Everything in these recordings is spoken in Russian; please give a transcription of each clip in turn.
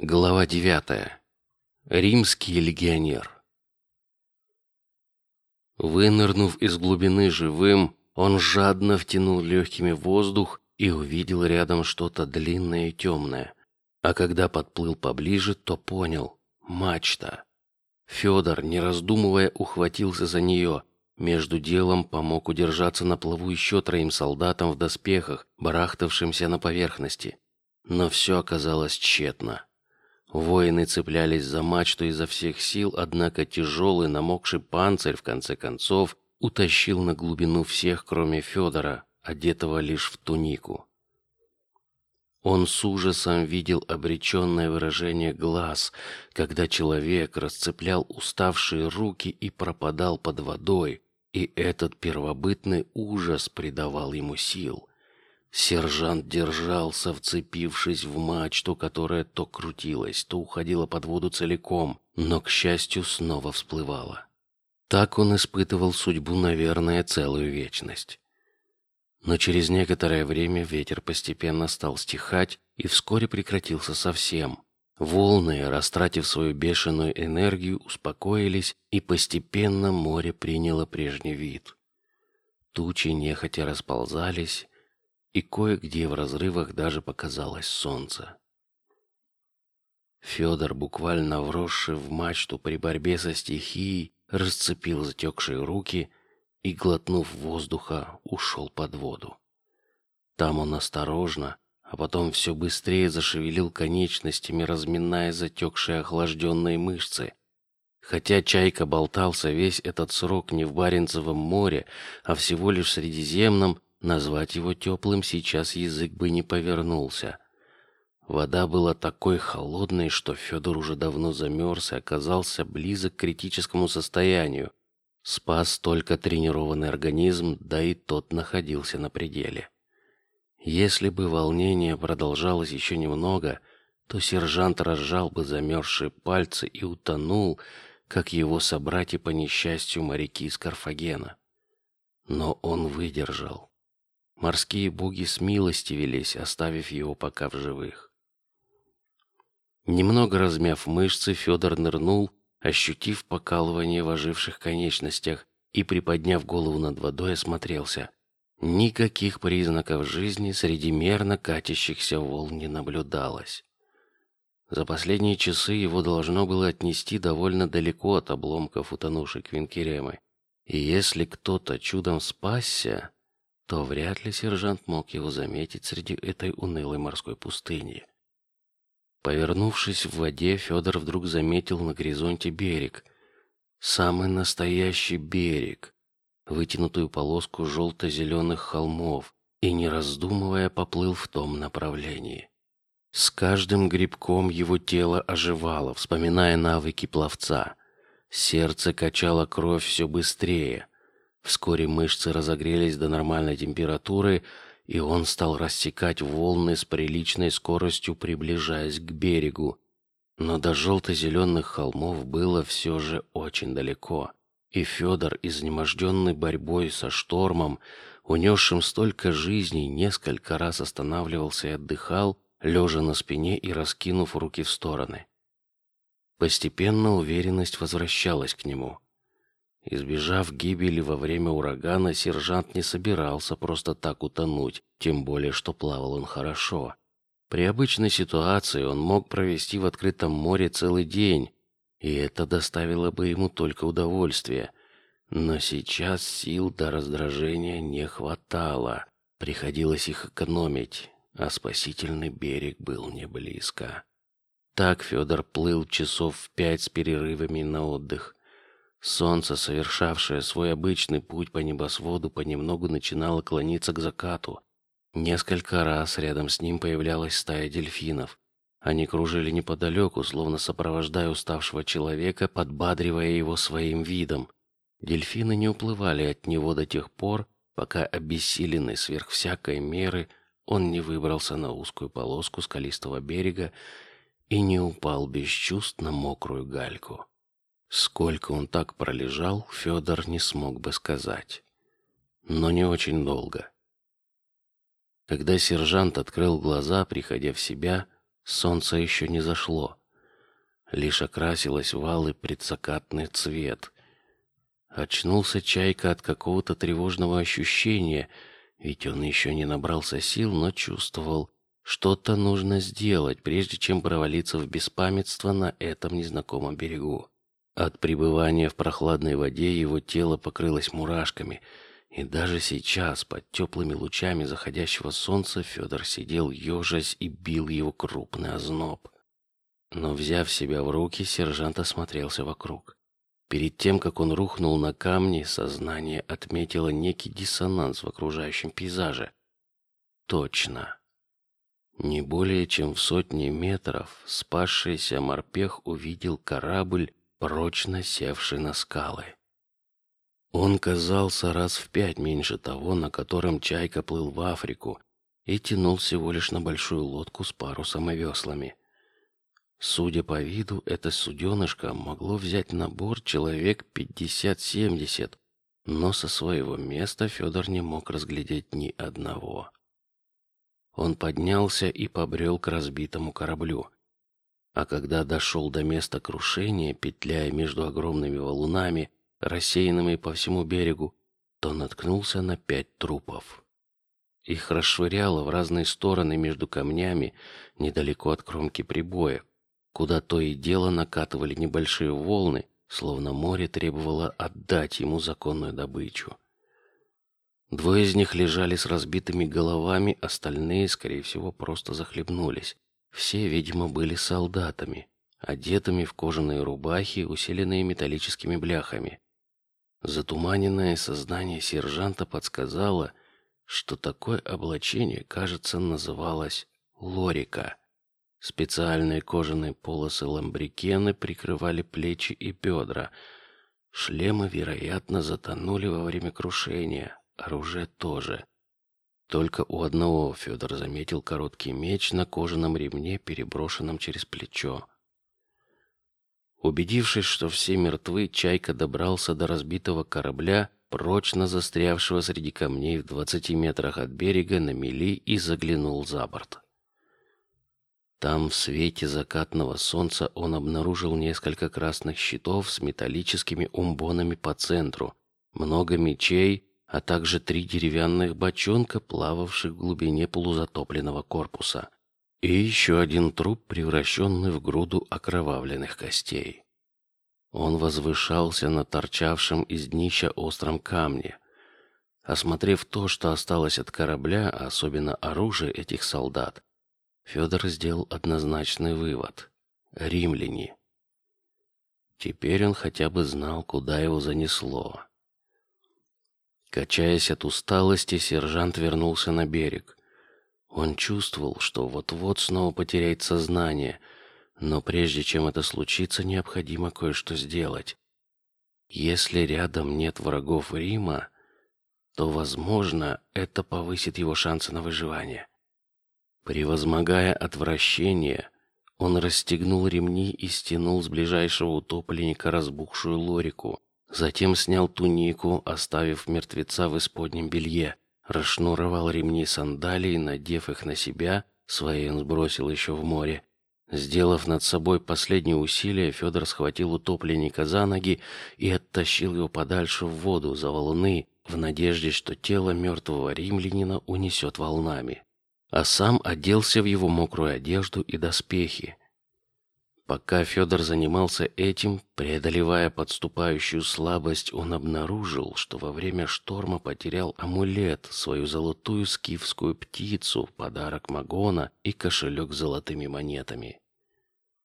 Глава девятая. Римский легионер. Вынырнув из глубины живым, он жадно втянул легкими воздух и увидел рядом что-то длинное и темное. А когда подплыл поближе, то понял – мачта. Федор, не раздумывая, ухватился за нее. Между делом помог удержаться на плаву еще троим солдатам в доспехах, барахтавшимся на поверхности. Но все оказалось тщетно. Воины цеплялись за мачту изо всех сил, однако тяжелый намокший панцирь в конце концов утащил на глубину всех, кроме Федора, одетого лишь в тунику. Он с ужасом видел обреченное выражение глаз, когда человек расцеплял уставшие руки и пропадал под водой, и этот первобытный ужас придавал ему сил. Сержант держался, вцепившись в мачту, которая то крутилась, то уходила под воду целиком, но к счастью снова всплывала. Так он испытывал судьбу, наверное, целую вечность. Но через некоторое время ветер постепенно стал стихать и вскоре прекратился совсем. Волны, растратив свою бешеную энергию, успокоились, и постепенно море приняло прежний вид. Тучи нехотя расползались, и кое-где в разрывах даже показалось солнце. Федор, буквально вросший в мачту при борьбе со стихией, расцепил затекшие руки и, глотнув воздуха, ушел под воду. Там он осторожно, а потом все быстрее зашевелил конечностями, разминая затекшие охлажденные мышцы. Хотя чайка болтался весь этот срок не в Баренцевом море, а всего лишь в Средиземном, Назвать его теплым сейчас язык бы не повернулся. Вода была такой холодной, что Федор уже давно замерз и оказался близок к критическому состоянию. Спас только тренированный организм, да и тот находился на пределе. Если бы волнение продолжалось еще немного, то сержант разжал бы замерзшие пальцы и утонул, как его собратья по несчастью моряки из Карфагена. Но он выдержал. Морские боги с милости велись, оставив его пока в живых. Немного размяв мышцы, Федор нырнул, ощутив покалывание в оживших конечностях и приподняв голову над водой, осмотрелся. Никаких признаков жизни среди мерно катящихся волн не наблюдалось. За последние часы его должно было отнести довольно далеко от обломков утонувшей Квинкеремы, и если кто-то чудом спасся, то вряд ли сержант мог его заметить среди этой унылой морской пустыни. Повернувшись в воде, Федор вдруг заметил на горизонте берег, самый настоящий берег, вытянутую полоску желто-зеленых холмов, и не раздумывая поплыл в том направлении. С каждым грибком его тело оживало, вспоминая навыки пловца. Сердце качало кровь все быстрее. Вскоре мышцы разогрелись до нормальной температуры, и он стал рассекать волны с приличной скоростью, приближаясь к берегу. Но до желто-зеленых холмов было все же очень далеко, и Федор, изнеможденный борьбой со штормом, унесшим столько жизней, несколько раз останавливался и отдыхал, лежа на спине и раскинув руки в стороны. Постепенно уверенность возвращалась к нему. Избежав гибели во время урагана, сержант не собирался просто так утонуть, тем более что плавал он хорошо. При обычной ситуации он мог провести в открытом море целый день, и это доставило бы ему только удовольствие. Но сейчас сил до раздражения не хватало, приходилось их экономить, а спасительный берег был не близко. Так Федор плыл часов в пять с перерывами на отдых. Солнце, совершавшее свой обычный путь по небосводу, понемногу начинало клониться к закату. Несколько раз рядом с ним появлялась стая дельфинов. Они кружили неподалеку, словно сопровождая уставшего человека, подбадривая его своим видом. Дельфины не уплывали от него до тех пор, пока обессиленный сверх всякой меры он не выбрался на узкую полоску скалистого берега и не упал без чувств на мокрую гальку. Сколько он так пролежал, Федор не смог бы сказать, но не очень долго. Когда сержант открыл глаза, приходя в себя, Солнце еще не зашло, лишь окрасилось в алый предзакатный цвет. Очнулся чайка от какого-то тревожного ощущения, ведь он еще не набрался сил, но чувствовал, что-то нужно сделать, прежде чем провалиться в беспамятство на этом незнакомом берегу. От пребывания в прохладной воде его тело покрылось мурашками, и даже сейчас под теплыми лучами заходящего солнца Федор сидел ежась и бил его крупный озноб. Но взяв себя в руки, сержант осмотрелся вокруг. Перед тем, как он рухнул на камни, сознание отметило некий диссонанс в окружающем пейзаже. Точно. Не более чем в сотне метров спасшийся морпех увидел корабль, прочно севший на скалы. Он казался раз в пять меньше того, на котором чайка плыл в Африку, и тянул всего лишь на большую лодку с парусом и веслами. Судя по виду, это суденышко могло взять на борт человек пятьдесят-семьдесят, но со своего места Федор не мог разглядеть ни одного. Он поднялся и побрел к разбитому кораблю, а когда дошел до места крушения, петляя между огромными валунами, рассеянными по всему берегу, то наткнулся на пять трупов. Их расшвыряло в разные стороны между камнями недалеко от кромки прибоя, куда то и дело накатывали небольшие волны, словно море требовало отдать ему законную добычу. Двое из них лежали с разбитыми головами, остальные, скорее всего, просто захлебнулись. Все, видимо, были солдатами, одетыми в кожаные рубахи, усиленные металлическими бляхами. Затуманенное сознание сержанта подсказало, что такое облачение, кажется, называлось лорика. Специальные кожаные полосы ламбрикены прикрывали плечи и бедра. Шлемы, вероятно, затонули во время крушения. Оружие тоже. Только у одного Федор заметил короткий меч на кожаном ремне, переброшенном через плечо. Убедившись, что все мертвы, Чайка добрался до разбитого корабля, прочно застрявшего среди камней в двадцати метрах от берега на мели, и заглянул за борт. Там в свете закатного солнца он обнаружил несколько красных щитов с металлическими умбонами по центру, много мечей, а также три деревянных бочонка, плававших в глубине полузатопленного корпуса, и еще один труп, превращенный в груду окровавленных костей. Он возвышался на торчавшем из днища остром камне. Осмотрев то, что осталось от корабля, а особенно оружие этих солдат, Федор сделал однозначный вывод: римляне. Теперь он хотя бы знал, куда его занесло. Качаясь от усталости, сержант вернулся на берег. Он чувствовал, что вот-вот снова потеряет сознание, но прежде чем это случится, необходимо кое-что сделать. Если рядом нет врагов Рима, то, возможно, это повысит его шансы на выживание. Превозмогая отвращение, он расстегнул ремни и стянул с ближайшего утопленника разбухшую лорику. Затем снял тунику, оставив мертвеца в исподнем белье, расшнуровал ремни сандалий, надев их на себя, свои он сбросил еще в море. Сделав над собой последнее усилие, Федор схватил утопленника за ноги и оттащил его подальше в воду за валуны, в надежде, что тело мертвого римлянина унесет волнами а сам оделся в его мокрую одежду и доспехи. Пока Федор занимался этим, преодолевая подступающую слабость, он обнаружил, что во время шторма потерял амулет, свою золотую скифскую птицу, подарок Магона и кошелек с золотыми монетами.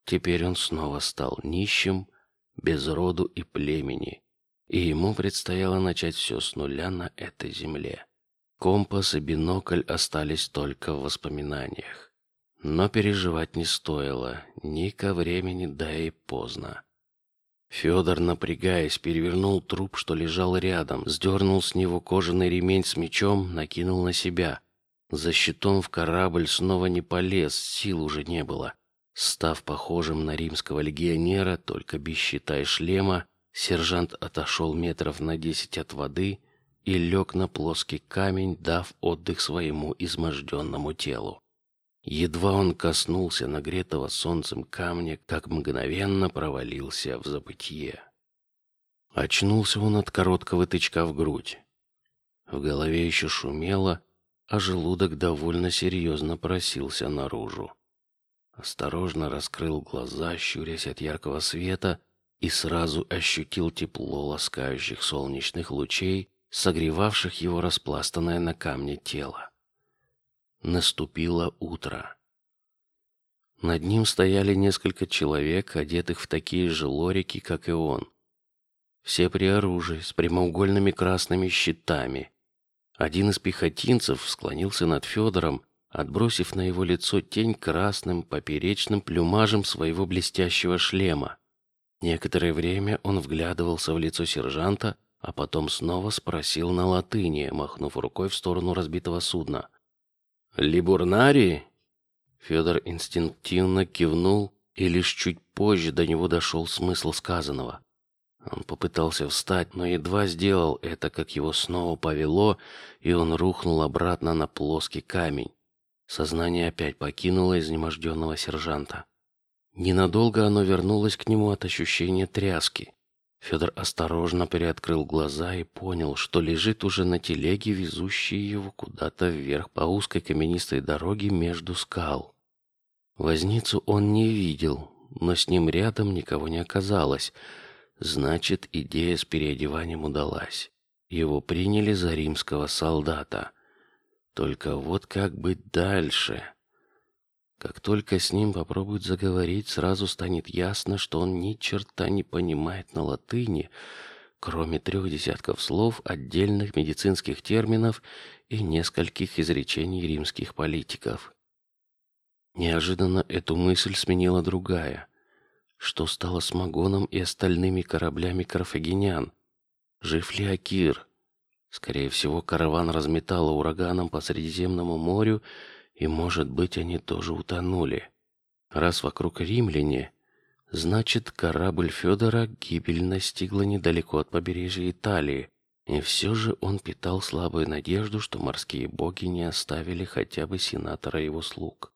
Теперь он снова стал нищим, без роду и племени, и ему предстояло начать все с нуля на этой земле. Компас и бинокль остались только в воспоминаниях. Но переживать не стоило ни ко времени, да и поздно. Федор, напрягаясь, перевернул труп, что лежал рядом, сдернул с него кожаный ремень с мечом, накинул на себя. За щитом в корабль снова не полез, сил уже не было. Став похожим на римского легионера, только без щита и шлема, сержант отошел метров на десять от воды и лег на плоский камень, дав отдых своему изможденному телу. Едва он коснулся нагретого солнцем камня, как мгновенно провалился в забытье. Очнулся он от короткого тычка в грудь. В голове еще шумело, а желудок довольно серьезно просился наружу. Осторожно раскрыл глаза, щурясь от яркого света, и сразу ощутил тепло ласкающих солнечных лучей, согревавших его распластанное на камне тело. Наступило утро. Над ним стояли несколько человек, одетых в такие же лорики, как и он. Все при оружии, с прямоугольными красными щитами. Один из пехотинцев склонился над Федором, отбросив на его лицо тень красным поперечным плюмажем своего блестящего шлема. Некоторое время он вглядывался в лицо сержанта, а потом снова спросил на латыни, махнув рукой в сторону разбитого судна: "Либурнари?" Федор инстинктивно кивнул, и лишь чуть позже до него дошел смысл сказанного. Он попытался встать, но едва сделал это, как его снова повело, и он рухнул обратно на плоский камень. Сознание опять покинуло изнеможденного сержанта. Ненадолго оно вернулось к нему от ощущения тряски. Федор осторожно приоткрыл глаза и понял, что лежит уже на телеге, везущей его куда-то вверх по узкой каменистой дороге между скал. Возницу он не видел, но с ним рядом никого не оказалось. Значит, идея с переодеванием удалась. Его приняли за римского солдата. Только вот как быть дальше? Как только с ним попробуют заговорить, сразу станет ясно, что он ни черта не понимает на латыни, кроме трех десятков слов, отдельных медицинских терминов и нескольких изречений римских политиков. Неожиданно эту мысль сменила другая: что стало с Магоном и остальными кораблями карфагенян? Жив ли Акир? Скорее всего, караван разметало ураганом по Средиземному морю и, может быть, они тоже утонули. Раз вокруг римляне, значит, корабль Федора гибель настигла недалеко от побережья Италии. И все же он питал слабую надежду, что морские боги не оставили хотя бы сенатора его слуг.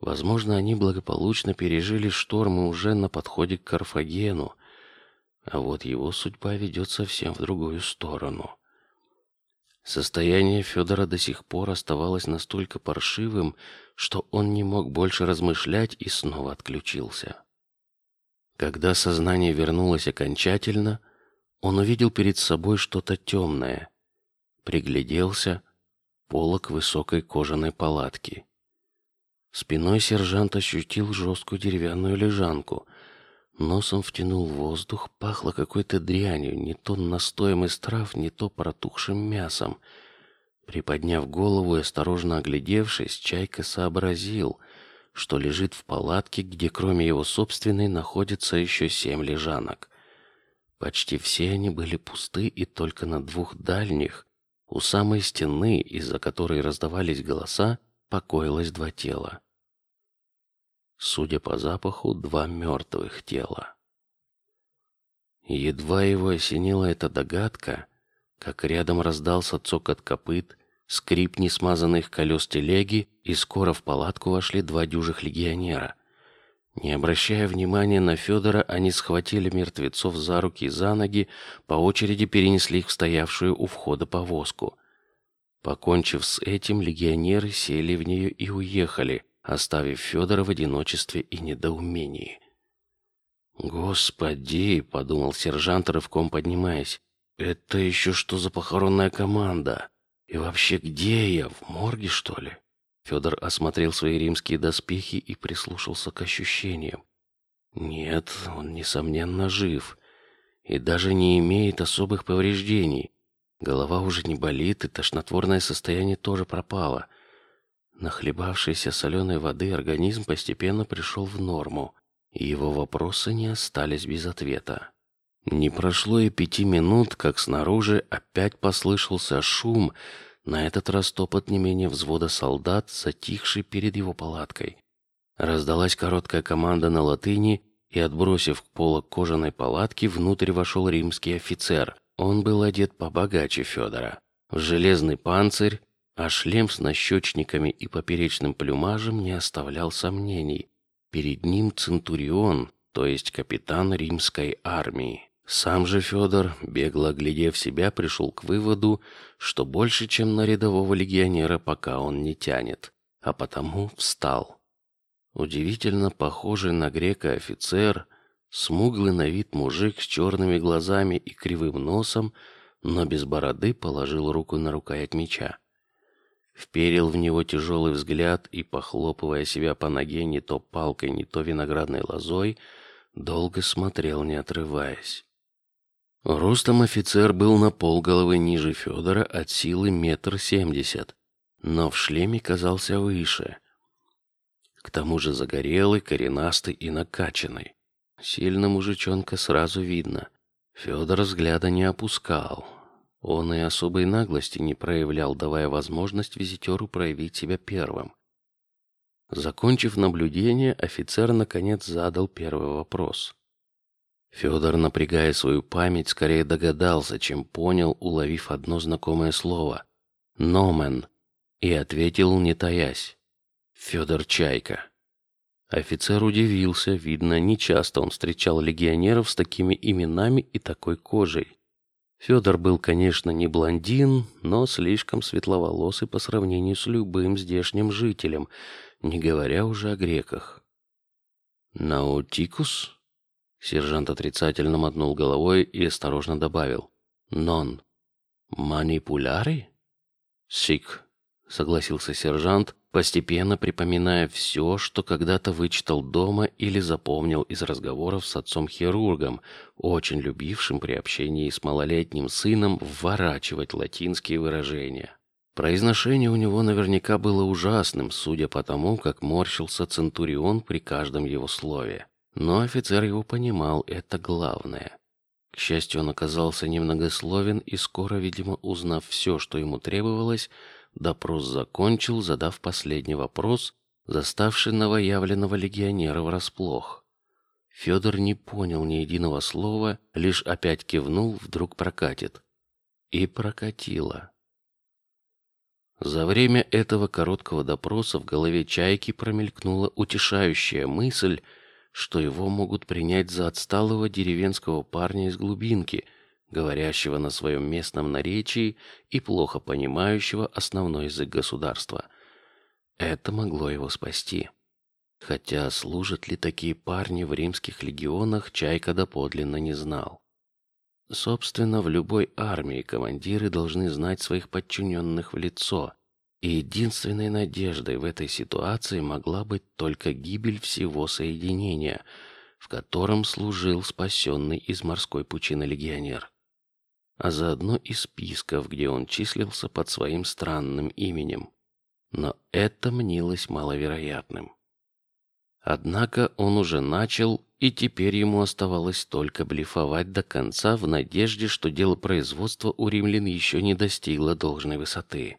Возможно, они благополучно пережили штормы уже на подходе к Карфагену, а вот его судьба ведет совсем в другую сторону. Состояние Федора до сих пор оставалось настолько паршивым, что он не мог больше размышлять и снова отключился. Когда сознание вернулось окончательно, он увидел перед собой что-то темное, пригляделся, полок высокой кожаной палатки. Спиной сержант ощутил жесткую деревянную лежанку, Носом втянул воздух, пахло какой-то дрянью, не то настоем из трав, не то протухшим мясом. Приподняв голову и осторожно оглядевшись, Чайка сообразил, что лежит в палатке, где кроме его собственной находится еще семь лежанок. Почти все они были пусты, и только на двух дальних, у самой стены, из-за которой раздавались голоса, покоилось два тела. Судя по запаху, два мертвых тела. Едва его осенила эта догадка, как рядом раздался цокот копыт, скрип несмазанных колес телеги, и скоро в палатку вошли два дюжих легионера. Не обращая внимания на Федора, они схватили мертвецов за руки и за ноги, по очереди перенесли их в стоявшую у входа повозку. Покончив с этим, легионеры сели в нее и уехали, оставив Федора в одиночестве и недоумении. Господи, подумал сержант рывком поднимаясь, это еще что за похоронная команда? И вообще где я? В морге что ли? Федор осмотрел свои римские доспехи и прислушался к ощущениям. Нет, он несомненно жив и даже не имеет особых повреждений. Голова уже не болит, и тошнотворное состояние тоже пропало. Нахлебавшийся соленой воды организм постепенно пришел в норму, и его вопросы не остались без ответа. Не прошло и пяти минут, как снаружи опять послышался шум, на этот раз топот не менее взвода солдат, затихший перед его палаткой. Раздалась короткая команда на латыни, и отбросив к полу кожаной палатки, внутрь вошел римский офицер. Он был одет побогаче Федора, в железный панцирь, а шлем с нащечниками и поперечным плюмажем не оставлял сомнений. Перед ним центурион, то есть капитан римской армии. Сам же Федор, бегло глядев себя, пришел к выводу, что больше, чем на рядового легионера, пока он не тянет, а потому встал. Удивительно похожий на грека офицер, смуглый на вид мужик с черными глазами и кривым носом, но без бороды, положил руку на рукоять меча, вперил в него тяжелый взгляд и, похлопывая себя по ноге не то палкой, не то виноградной лозой, долго смотрел, не отрываясь. Ростом офицер был на полголовы ниже Федора от силы метр семьдесят, но в шлеме казался выше к тому же загорелый, коренастый и накачанный. Сильно мужичонка сразу видно. Федор взгляда не опускал. Он и особой наглости не проявлял, давая возможность визитеру проявить себя первым. Закончив наблюдение, офицер наконец задал первый вопрос. Федор, напрягая свою память, скорее догадался, чем понял, уловив одно знакомое слово «номен», и ответил, не таясь: Федор Чайка. Офицер удивился, видно, не часто он встречал легионеров с такими именами и такой кожей. Федор был, конечно, не блондин, но слишком светловолосый по сравнению с любым здешним жителем, не говоря уже о греках. Наутикус? Сержант отрицательно мотнул головой и осторожно добавил: "Нон. Манипуляри? Сик", согласился сержант, постепенно припоминая все, что когда-то вычитал дома или запомнил из разговоров с отцом-хирургом, очень любившим при общении с малолетним сыном вворачивать латинские выражения. Произношение у него наверняка было ужасным, судя по тому, как морщился центурион при каждом его слове. Но офицер его понимал, это главное. К счастью, он оказался немногословен и скоро, видимо, узнав все, что ему требовалось, Допрос закончил, задав последний вопрос, заставший новоявленного легионера врасплох. Федор не понял ни единого слова, лишь опять кивнул, вдруг прокатит. И прокатило. За время этого короткого допроса в голове Чайки промелькнула утешающая мысль, что его могут принять за отсталого деревенского парня из глубинки, говорящего на своем местном наречии и плохо понимающего основной язык государства. Это могло его спасти. Хотя служат ли такие парни в римских легионах, Чайка доподлинно не знал. Собственно, в любой армии командиры должны знать своих подчиненных в лицо, и единственной надеждой в этой ситуации могла быть только гибель всего соединения, в котором служил спасенный из морской пучины легионер а заодно и списков, где он числился под своим странным именем. Но это мнилось маловероятным. Однако он уже начал, и теперь ему оставалось только блефовать до конца в надежде, что дело производства у римлян еще не достигло должной высоты.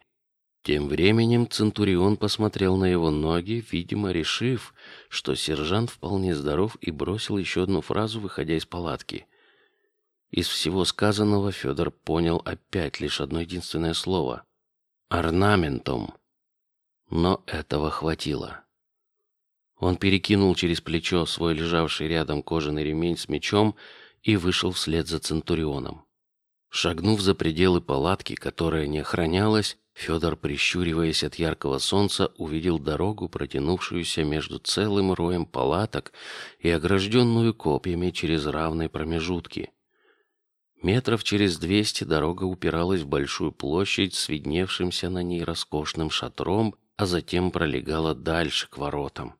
Тем временем центурион посмотрел на его ноги, видимо, решив, что сержант вполне здоров, и бросил еще одну фразу, выходя из палатки. Из всего сказанного Федор понял опять лишь одно единственное слово: орнаментом. Но этого хватило. Он перекинул через плечо свой лежавший рядом кожаный ремень с мечом и вышел вслед за центурионом. Шагнув за пределы палатки, которая не охранялась, Федор, прищуриваясь от яркого солнца, увидел дорогу, протянувшуюся между целым роем палаток и огражденную копьями через равные промежутки. Метров через двести дорога упиралась в большую площадь с видневшимся на ней роскошным шатром, а затем пролегала дальше к воротам.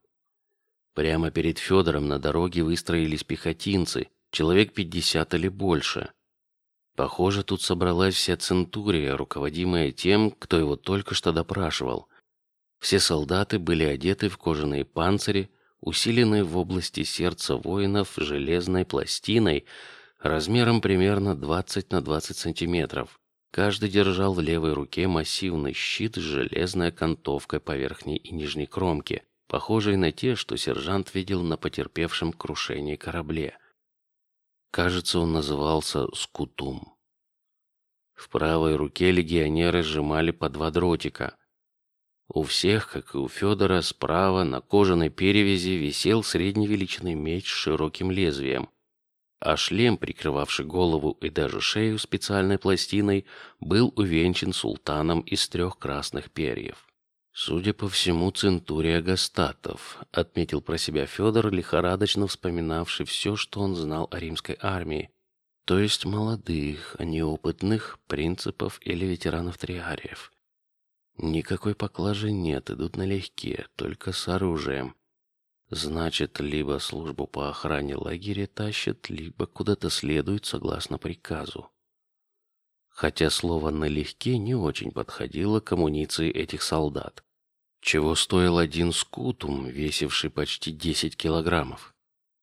Прямо перед Федором на дороге выстроились пехотинцы, человек пятьдесят или больше. Похоже, тут собралась вся центурия, руководимая тем, кто его только что допрашивал. Все солдаты были одеты в кожаные панцири, усиленные в области сердца воинов железной пластиной, размером примерно 20 на 20 сантиметров. Каждый держал в левой руке массивный щит с железной окантовкой по верхней и нижней кромке, похожий на те, что сержант видел на потерпевшем крушении корабле. Кажется, он назывался скутум. В правой руке легионеры сжимали по два дротика. У всех, как и у Федора, справа на кожаной перевязи висел средней величины меч с широким лезвием, а шлем, прикрывавший голову и даже шею специальной пластиной, был увенчан султаном из трех красных перьев. Судя по всему, центурия Гастатов, отметил про себя Федор, лихорадочно вспоминавший все, что он знал о римской армии, то есть молодых, а не опытных принципов или ветеранов триариев. Никакой поклажи нет, идут налегке, только с оружием. Значит, либо службу по охране лагеря тащат, либо куда-то следуют согласно приказу. Хотя слово налегке не очень подходило к амуниции этих солдат. Чего стоил один скутум, весивший почти 10 килограммов?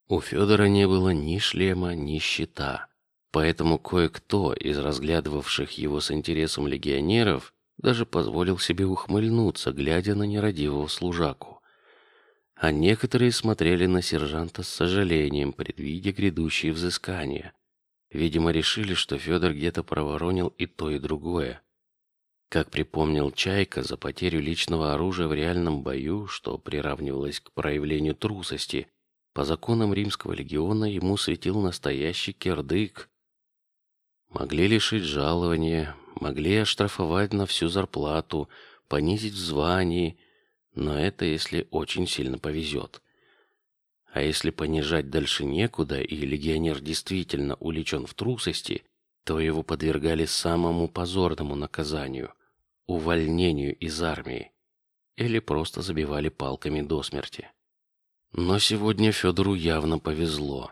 У Федора не было ни шлема, ни щита, поэтому кое-кто из разглядывавших его с интересом легионеров даже позволил себе ухмыльнуться, глядя на нерадивого служаку а некоторые смотрели на сержанта с сожалением, предвидя грядущие взыскания. Видимо, решили, что Федор где-то проворонил и то, и другое. Как припомнил Чайка, за потерю личного оружия в реальном бою, что приравнивалось к проявлению трусости, по законам римского легиона ему светил настоящий кирдык. Могли лишить жалования, могли оштрафовать на всю зарплату, понизить в звании но это если очень сильно повезет. А если понижать дальше некуда, и легионер действительно уличен в трусости, то его подвергали самому позорному наказанию – увольнению из армии, или просто забивали палками до смерти. Но сегодня Федору явно повезло.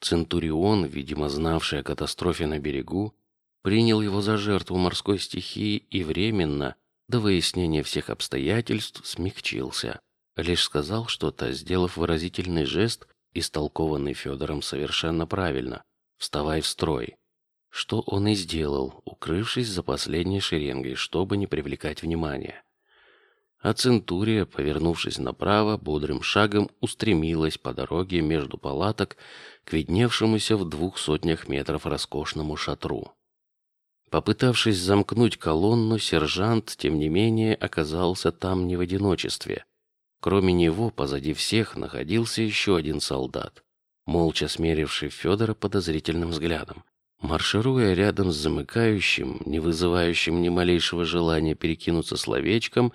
Центурион, видимо знавший о катастрофе на берегу, принял его за жертву морской стихии и временно до выяснения всех обстоятельств смягчился, лишь сказал что-то, сделав выразительный жест, истолкованный Федором совершенно правильно: "Вставай в строй". Что он и сделал, укрывшись за последней шеренгой, чтобы не привлекать внимания. А Центурия, повернувшись направо, бодрым шагом устремилась по дороге между палаток к видневшемуся в двух сотнях метров роскошному шатру. Попытавшись замкнуть колонну, сержант, тем не менее, оказался там не в одиночестве. Кроме него, позади всех находился еще один солдат, молча смеривший Федора подозрительным взглядом. Маршируя рядом с замыкающим, не вызывающим ни малейшего желания перекинуться словечком,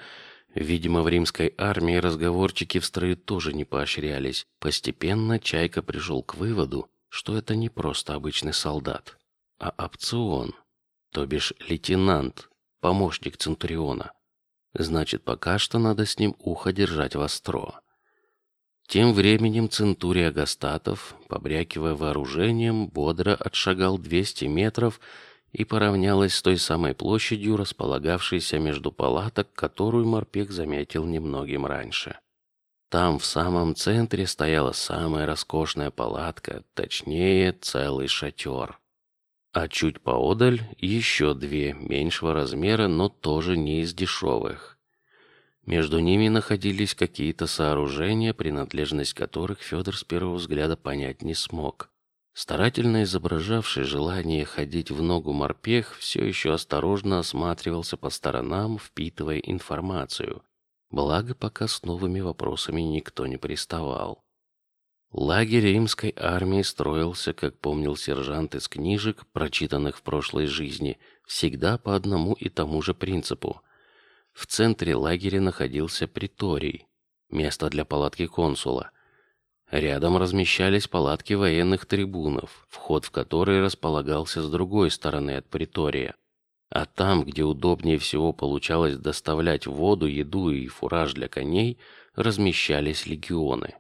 видимо, в римской армии разговорчики в строю тоже не поощрялись. Постепенно Чайка пришел к выводу, что это не просто обычный солдат, а опцион то бишь лейтенант, помощник центуриона. Значит, пока что надо с ним ухо держать востро. Тем временем центурия Гастатов, побрякивая вооружением, бодро отшагал 200 метров и поравнялась с той самой площадью, располагавшейся между палаток, которую Марпек заметил немногим раньше. Там в самом центре стояла самая роскошная палатка, точнее целый шатер а чуть поодаль еще две меньшего размера, но тоже не из дешевых. Между ними находились какие-то сооружения, принадлежность которых Федор с первого взгляда понять не смог. Старательно изображавший желание ходить в ногу морпех все еще осторожно осматривался по сторонам, впитывая информацию. Благо, пока с новыми вопросами никто не приставал. Лагерь римской армии строился, как помнил сержант из книжек, прочитанных в прошлой жизни, всегда по одному и тому же принципу. В центре лагеря находился приторий, место для палатки консула. Рядом размещались палатки военных трибунов, вход в которые располагался с другой стороны от притория. А там, где удобнее всего получалось доставлять воду, еду и фураж для коней, размещались легионы.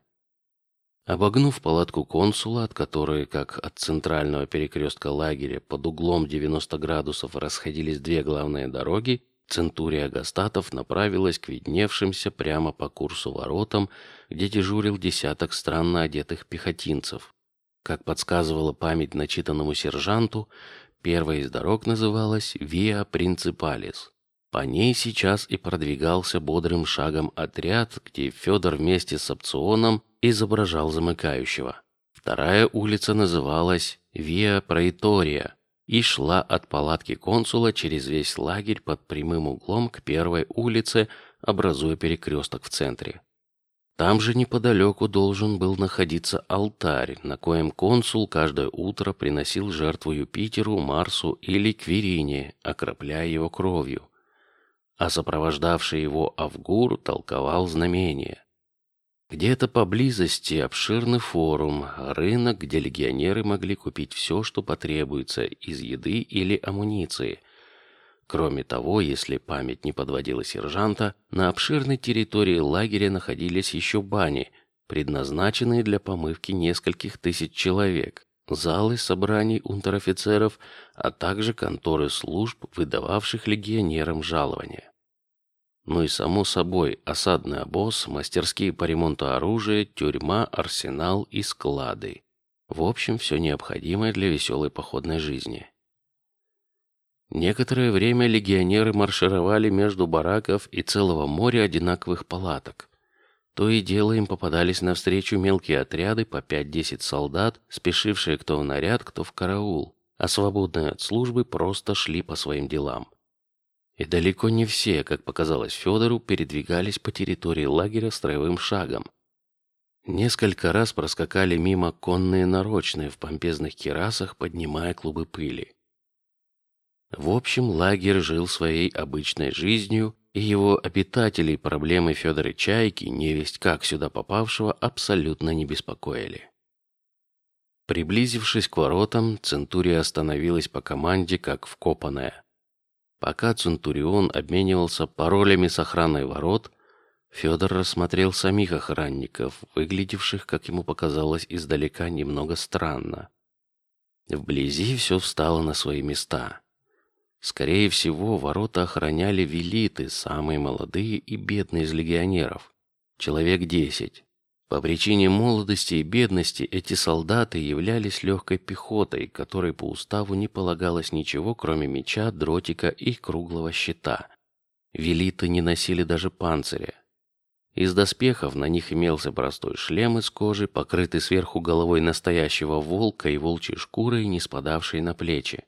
Обогнув палатку консула, от которой, как от центрального перекрестка лагеря, под углом 90 градусов расходились две главные дороги, центурия Гастатов направилась к видневшимся прямо по курсу воротам, где дежурил десяток странно одетых пехотинцев. Как подсказывала память начитанному сержанту, первая из дорог называлась Via Principalis. По ней сейчас и продвигался бодрым шагом отряд, где Федор вместе с опционом изображал замыкающего. Вторая улица называлась Виа Проитория, и шла от палатки консула через весь лагерь под прямым углом к первой улице, образуя перекресток в центре. Там же неподалеку должен был находиться алтарь, на коем консул каждое утро приносил жертву Юпитеру, Марсу или Квирине, окропляя его кровью, а сопровождавший его Авгур толковал знамения. Где-то поблизости обширный форум, рынок, где легионеры могли купить все, что потребуется из еды или амуниции, Кроме того, если память не подводила сержанта, на обширной территории лагеря находились еще бани, предназначенные для помывки нескольких тысяч человек, залы собраний унтер-офицеров, а также конторы служб, выдававших легионерам жалования. Ну и само собой осадный обоз, мастерские по ремонту оружия, тюрьма, арсенал и склады. В общем, все необходимое для веселой походной жизни. Некоторое время легионеры маршировали между бараков и целого моря одинаковых палаток. То и дело им попадались навстречу мелкие отряды по пять-десять солдат, спешившие кто в наряд, кто в караул, а свободные от службы просто шли по своим делам. И далеко не все, как показалось Федору, передвигались по территории лагеря строевым шагом. Несколько раз проскакали мимо конные нарочные в помпезных кирасах, поднимая клубы пыли. В общем, лагерь жил своей обычной жизнью, и его обитателей проблемы Федора Чайки, невесть как сюда попавшего, абсолютно не беспокоили. Приблизившись к воротам, Центурия остановилась по команде, как вкопанная. Пока Центурион обменивался паролями с охраной ворот, Федор рассмотрел самих охранников, выглядевших, как ему показалось, издалека немного странно. Вблизи все встало на свои места. Скорее всего, ворота охраняли велиты, самые молодые и бедные из легионеров, человек десять. По причине молодости и бедности эти солдаты являлись легкой пехотой, которой по уставу не полагалось ничего, кроме меча, дротика и круглого щита. Велиты не носили даже панциря. Из доспехов на них имелся простой шлем из кожи, покрытый сверху головой настоящего волка и волчьей шкурой, не спадавшей на плечи.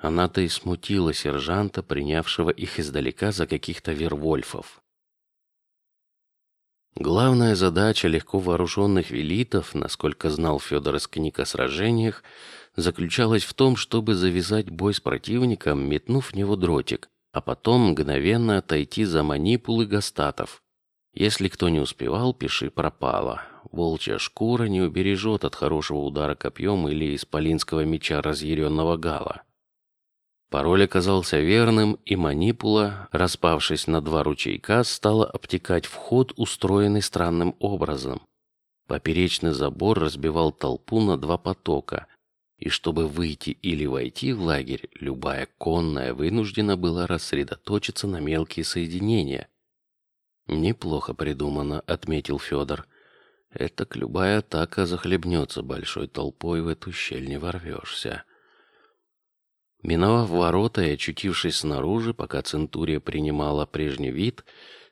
Она-то и смутила сержанта, принявшего их издалека за каких-то вервольфов. Главная задача легко вооруженных велитов, насколько знал Федор из книг о сражениях, заключалась в том, чтобы завязать бой с противником, метнув в него дротик, а потом мгновенно отойти за манипулы гастатов. Если кто не успевал, пиши пропало. Волчья шкура не убережет от хорошего удара копьем или исполинского меча разъяренного гала. Пароль оказался верным, и манипула, распавшись на два ручейка, стала обтекать вход, устроенный странным образом. Поперечный забор разбивал толпу на два потока, и чтобы выйти или войти в лагерь, любая конная вынуждена была рассредоточиться на мелкие соединения. Неплохо придумано, отметил Федор. Это любая атака захлебнется большой толпой в эту щель не ворвешься. Миновав ворота и очутившись снаружи, пока Центурия принимала прежний вид,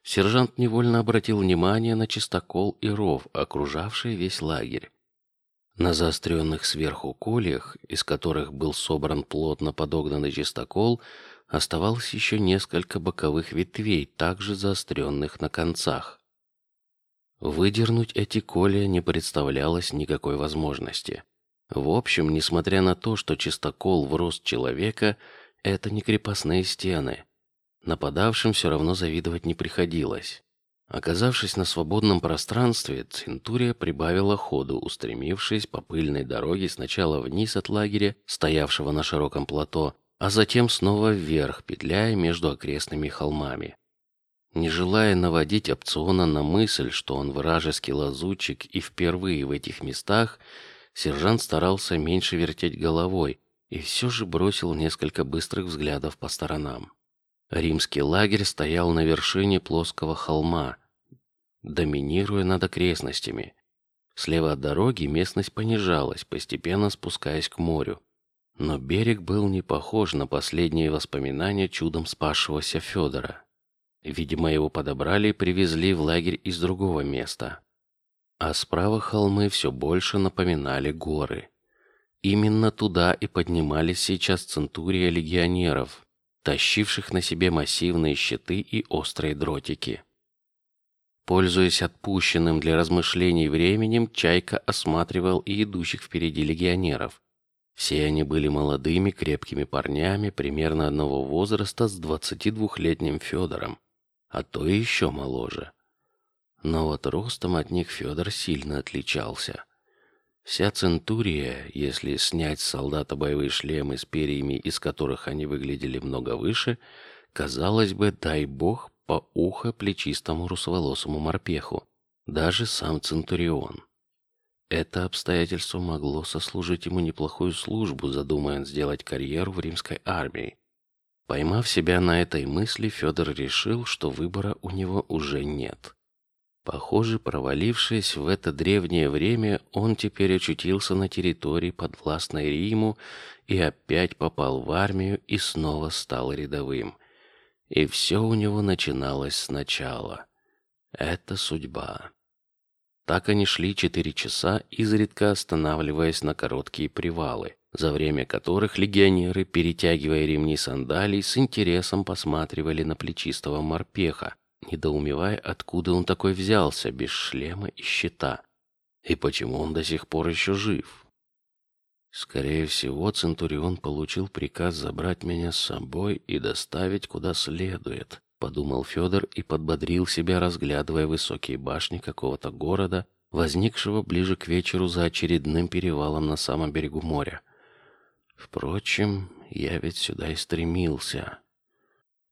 сержант невольно обратил внимание на чистокол и ров, окружавший весь лагерь. На заостренных сверху кольях, из которых был собран плотно подогнанный чистокол, оставалось еще несколько боковых ветвей, также заостренных на концах. Выдернуть эти колья не представлялось никакой возможности. В общем, несмотря на то, что чистокол в рост человека, это не крепостные стены. Нападавшим все равно завидовать не приходилось. Оказавшись на свободном пространстве, Центурия прибавила ходу, устремившись по пыльной дороге сначала вниз от лагеря, стоявшего на широком плато, а затем снова вверх, петляя между окрестными холмами. Не желая наводить опциона на мысль, что он вражеский лазутчик и впервые в этих местах, Сержант старался меньше вертеть головой и все же бросил несколько быстрых взглядов по сторонам. Римский лагерь стоял на вершине плоского холма, доминируя над окрестностями. Слева от дороги местность понижалась, постепенно спускаясь к морю. Но берег был не похож на последние воспоминания чудом спасшегося Федора. Видимо, его подобрали и привезли в лагерь из другого места а справа холмы все больше напоминали горы. Именно туда и поднимались сейчас центурия легионеров, тащивших на себе массивные щиты и острые дротики. Пользуясь отпущенным для размышлений временем, Чайка осматривал и идущих впереди легионеров. Все они были молодыми, крепкими парнями, примерно одного возраста с двадцати двухлетним Федором, а то и еще моложе. Но вот ростом от них Федор сильно отличался. Вся центурия, если снять с солдата боевые шлемы с перьями, из которых они выглядели много выше, казалось бы, дай бог по ухо плечистому русоволосому морпеху, даже сам центурион. Это обстоятельство могло сослужить ему неплохую службу, задумая сделать карьеру в римской армии. Поймав себя на этой мысли, Федор решил, что выбора у него уже нет. Похоже, провалившись в это древнее время, он теперь очутился на территории подвластной Риму и опять попал в армию и снова стал рядовым. И все у него начиналось сначала. Это судьба. Так они шли четыре часа, изредка останавливаясь на короткие привалы, за время которых легионеры, перетягивая ремни сандалий, с интересом посматривали на плечистого морпеха, недоумевая, откуда он такой взялся без шлема и щита, и почему он до сих пор еще жив. Скорее всего, Центурион получил приказ забрать меня с собой и доставить куда следует, подумал Федор и подбодрил себя, разглядывая высокие башни какого-то города, возникшего ближе к вечеру за очередным перевалом на самом берегу моря. Впрочем, я ведь сюда и стремился.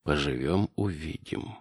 Поживем, увидим.